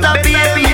better pay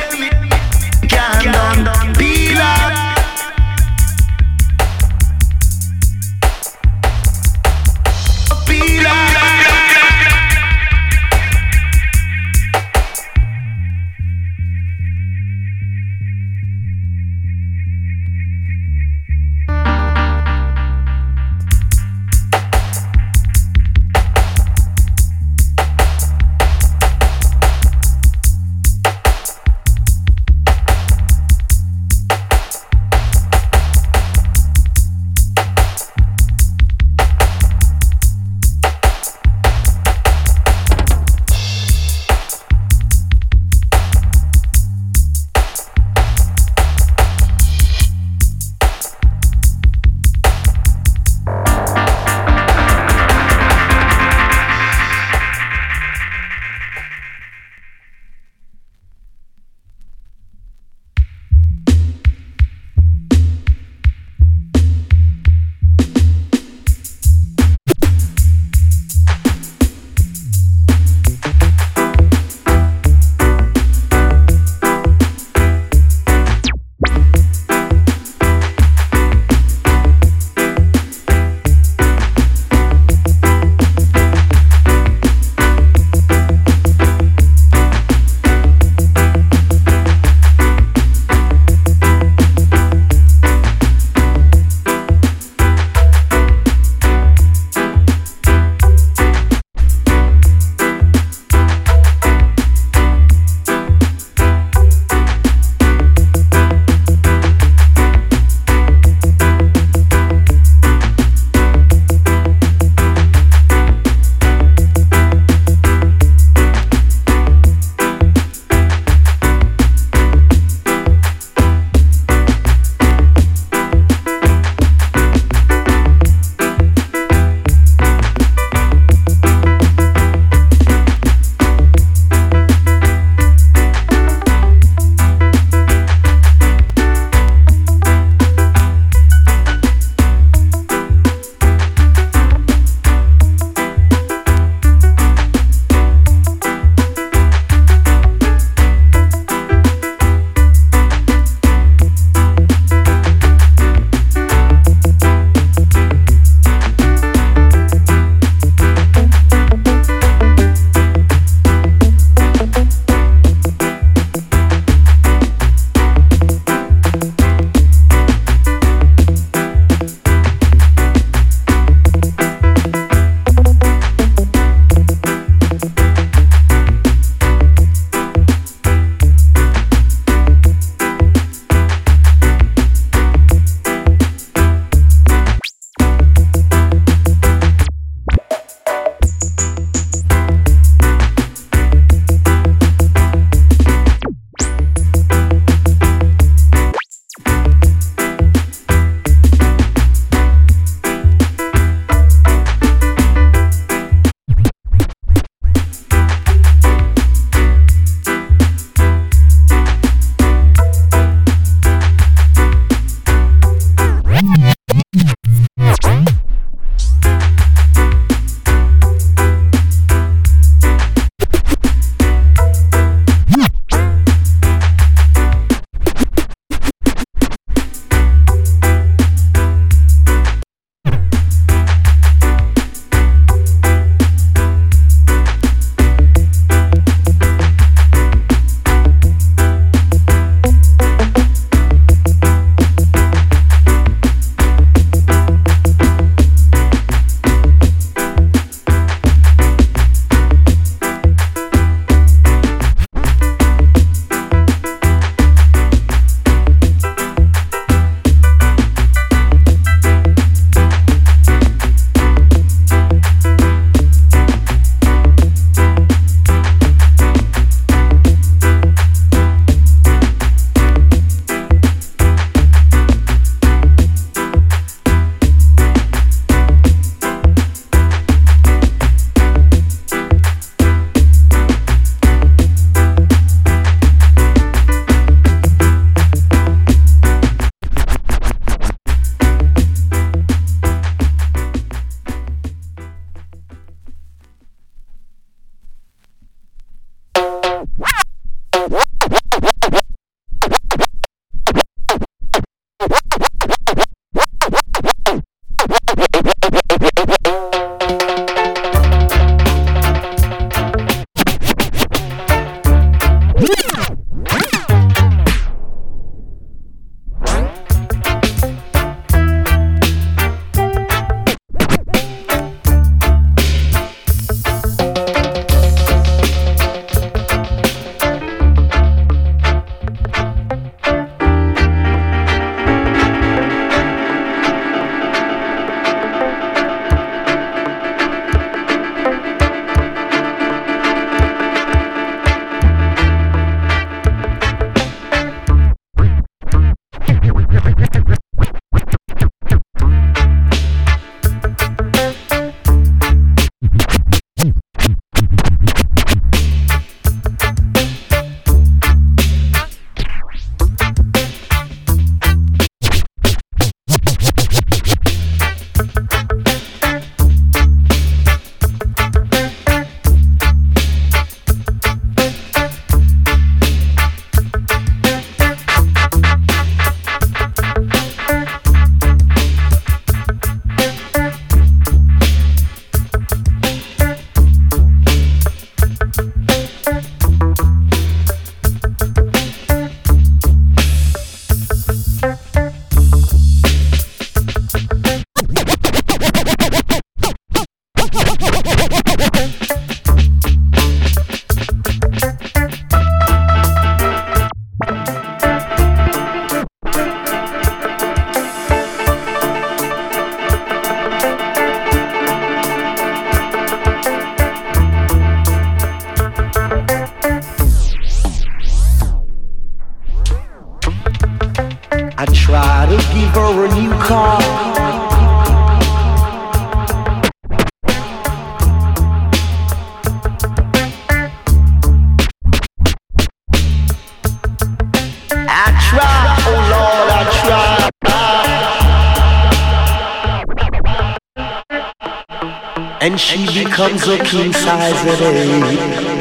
And she becomes a king size at kept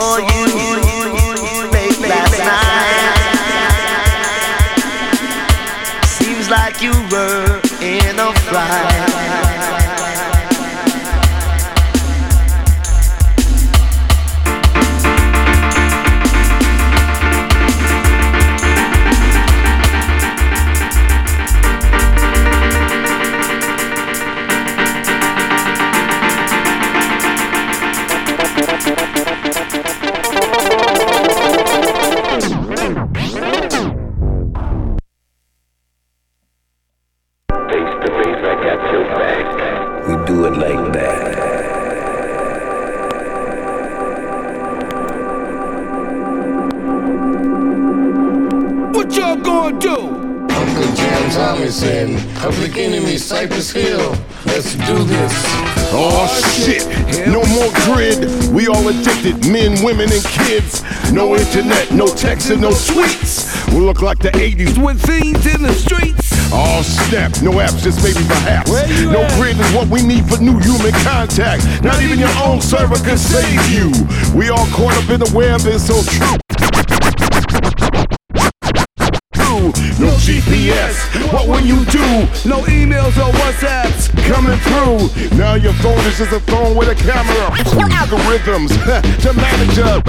on Cypress Hill. Let's do this. Oh shit, no more grid. We all addicted, men, women, and kids. No internet, no text, and no tweets. We look like the 80s With fiends in the streets. Oh snap, no apps, just maybe perhaps. No at? grid is what we need for new human contact. Not even your own server can save you. We all caught up in the web, it's so true. GPS, what will you do? No emails or WhatsApps. Coming through. Now your phone is just a phone with a camera. Algorithms to manage up.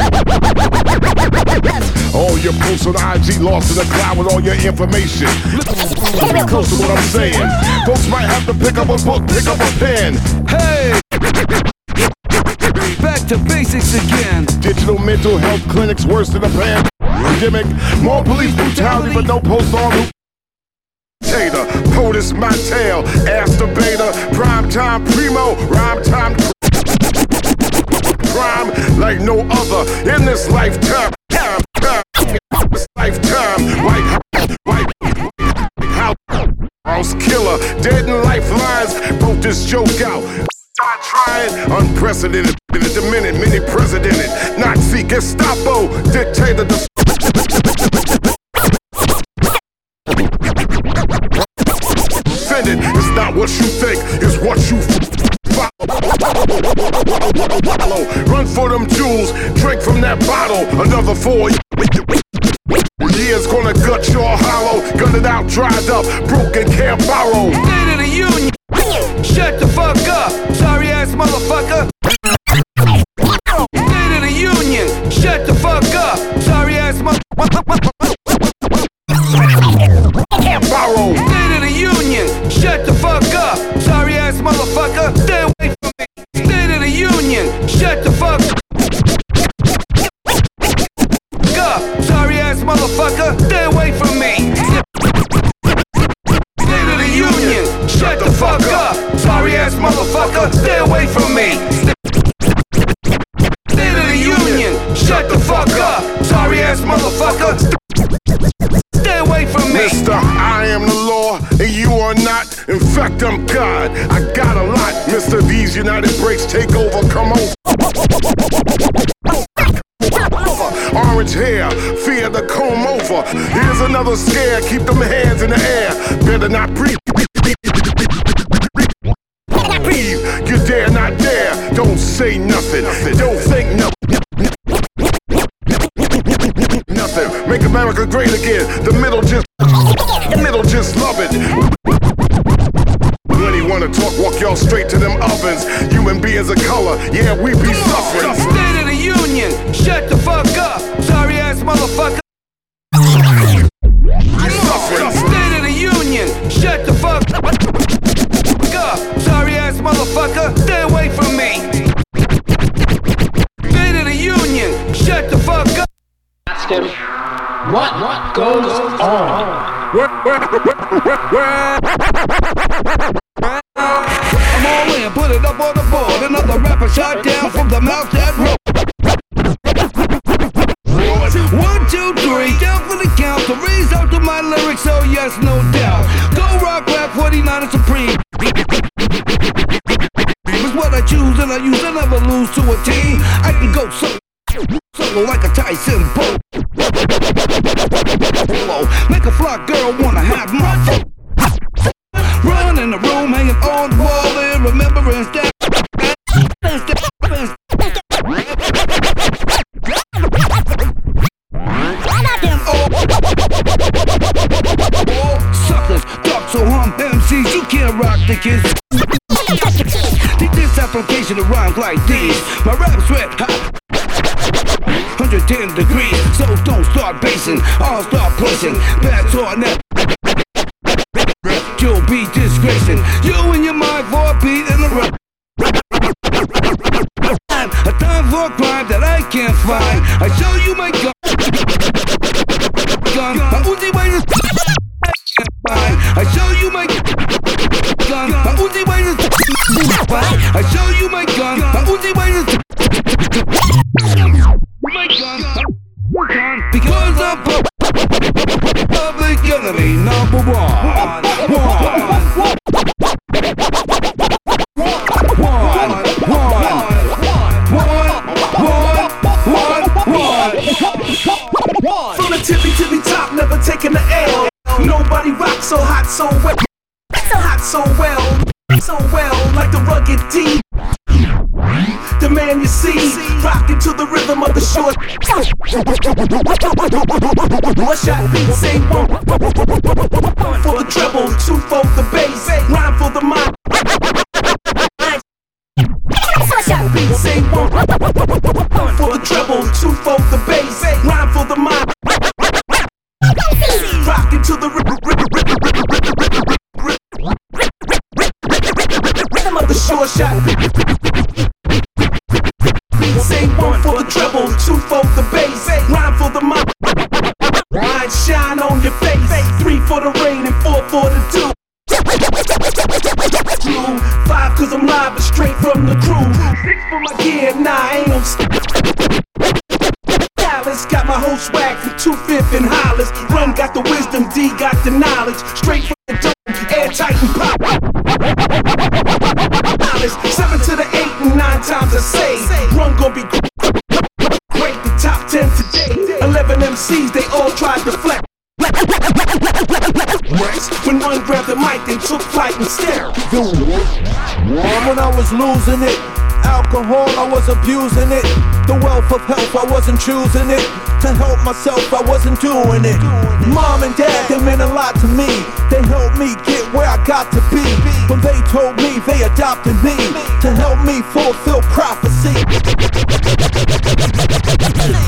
All your posts on IG lost in the cloud with all your information. Listen close to what I'm saying. Folks might have to pick up a book, pick up a pen. Hey! Back to basics again. Digital mental health clinics worse than a pandemic. More police brutality, but no post on who. Tater, POTUS, my tail, ass beta, prime time primo, rhyme time crime like no other in this lifetime. Time, time, This lifetime, white, white, white house killer, dead in lifelines, broke this joke out. Start trying, unprecedented, in a minute, many presidented, Nazi, Gestapo, dictator, the what you think, it's what you follow. Run for them jewels, drink from that bottle. Another four years gonna gut your hollow. It out, dried up, broken, can't borrow. State of the Union. Shut the fuck up. Sorry ass motherfucker. State of the Union. Shut the fuck up. Sorry ass motherfucker. Shut the fuck up. Sorry ass motherfucker. Stay away from me. State of the Union. Shut the fuck up. Sorry ass motherfucker. Stay away from me. State of the Union. Shut the fuck up. Sorry ass motherfucker. Stay away from me. Mister, I am the law, and you are not. In fact, I'm God. I got a lot. Mister, these United Breaks take hair, fear the comb over. Here's another scare. Keep them hands in the air. Better not breathe. You dare not dare. Don't say nothing. Don't think nothing. Nothing. Make America great again. The middle just, the middle just love it. When he wanna talk, walk y'all straight to them ovens. Human beings of color, yeah, we what, what goes on? I'm all in, put it up on the board. Another rapper shot down from the mouth that road. One, two, three, down for the count. To raise out to my lyrics, oh yes, no doubt. Go rock, rap, 49 and supreme. It's what I choose and I use. I never lose to a team. I can go solo, solo like a Tyson Bolt. The kids. Take this application to rhymes like these. My rap's red hot. 110 degrees, so don't start basing. I'll start pushing. Bats on that. You'll be disgracing. You and your mind for a beat in the rap. A time for a crime that I can't find. I show you my gun. gun. My Uzi I show you my gun. My Uzi is. My gun. Gun. Rugged D. The man you see, rocking to the rhythm of the short. One shot beat, say. One for the treble, two for the bass, rhyme airtight and pop. Seven to the eight and nine times I say. Run gon' be great, the top ten today. Eleven MCs, they all tried to flex. When one grabbed the mic, they took flight instead. When I was losing it, alcohol, I was abusing it. The wealth of health, I wasn't choosing it. To help myself, I wasn't doing it. Mom and dad, they meant a lot to me. They helped me get where I got to be. When they told me they adopted me to help me fulfill prophecy.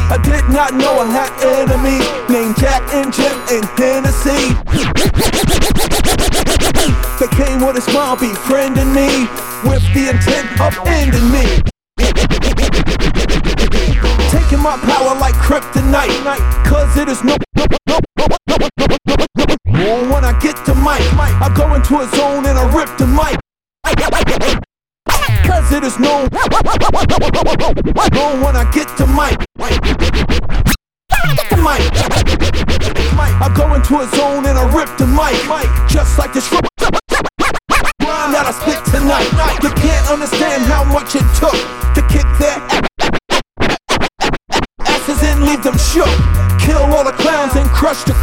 I did not know I had enemies named Jack and Jim and Hennessy. With a smile, befriending me with the intent of ending me. Taking my power like kryptonite, cause it is no. When I get to mic, I go into a zone and I rip the mic. Cause it is known when I get to mic. Get the mic. I go into a zone and I rip the mic. Just like this rhyme much it took to kick their asses and leave them shook. Kill all the clowns and crush the.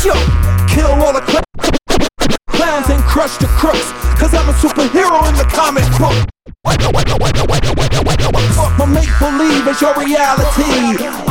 Shook. Kill all the clowns and crush the crooks. Cause I'm a superhero in the comic book. My make believe is your reality.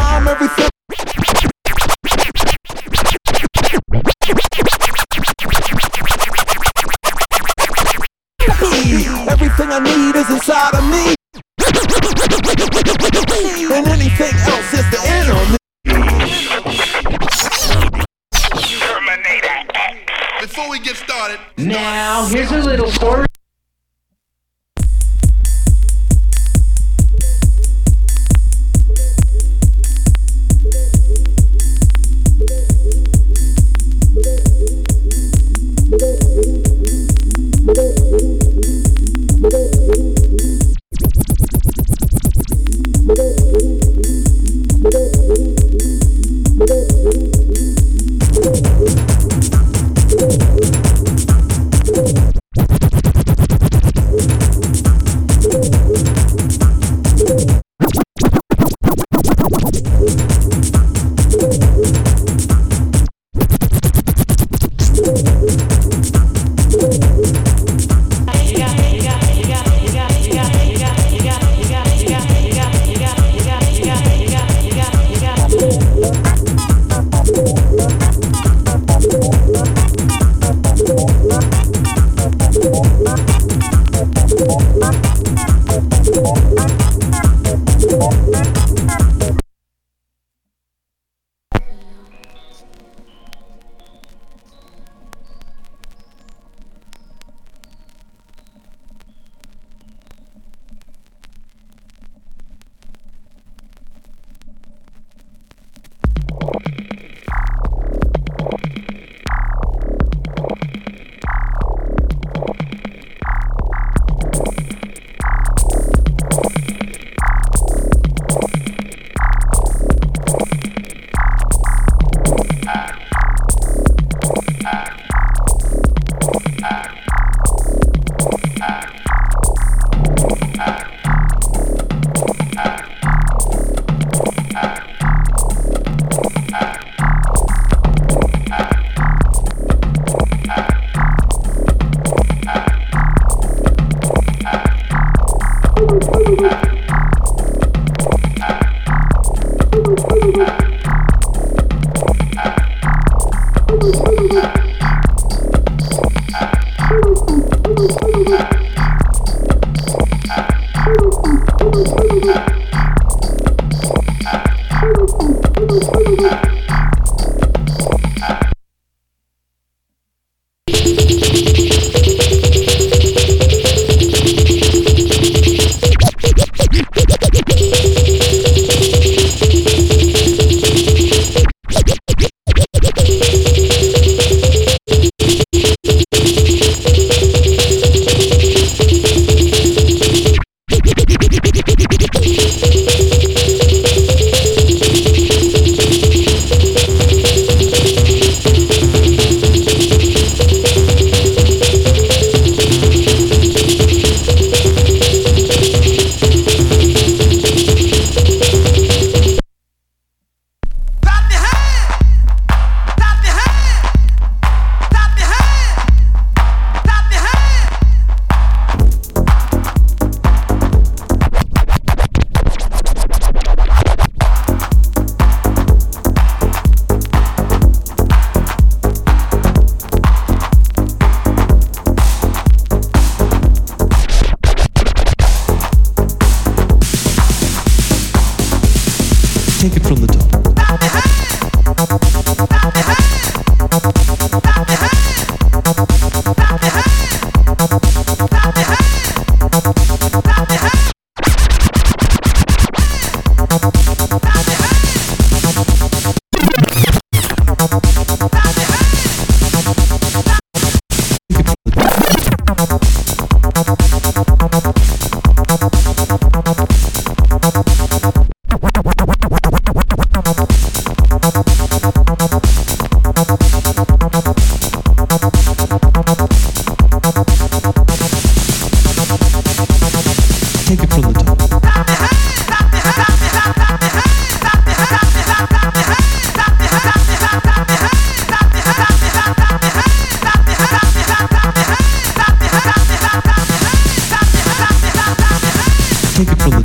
take it from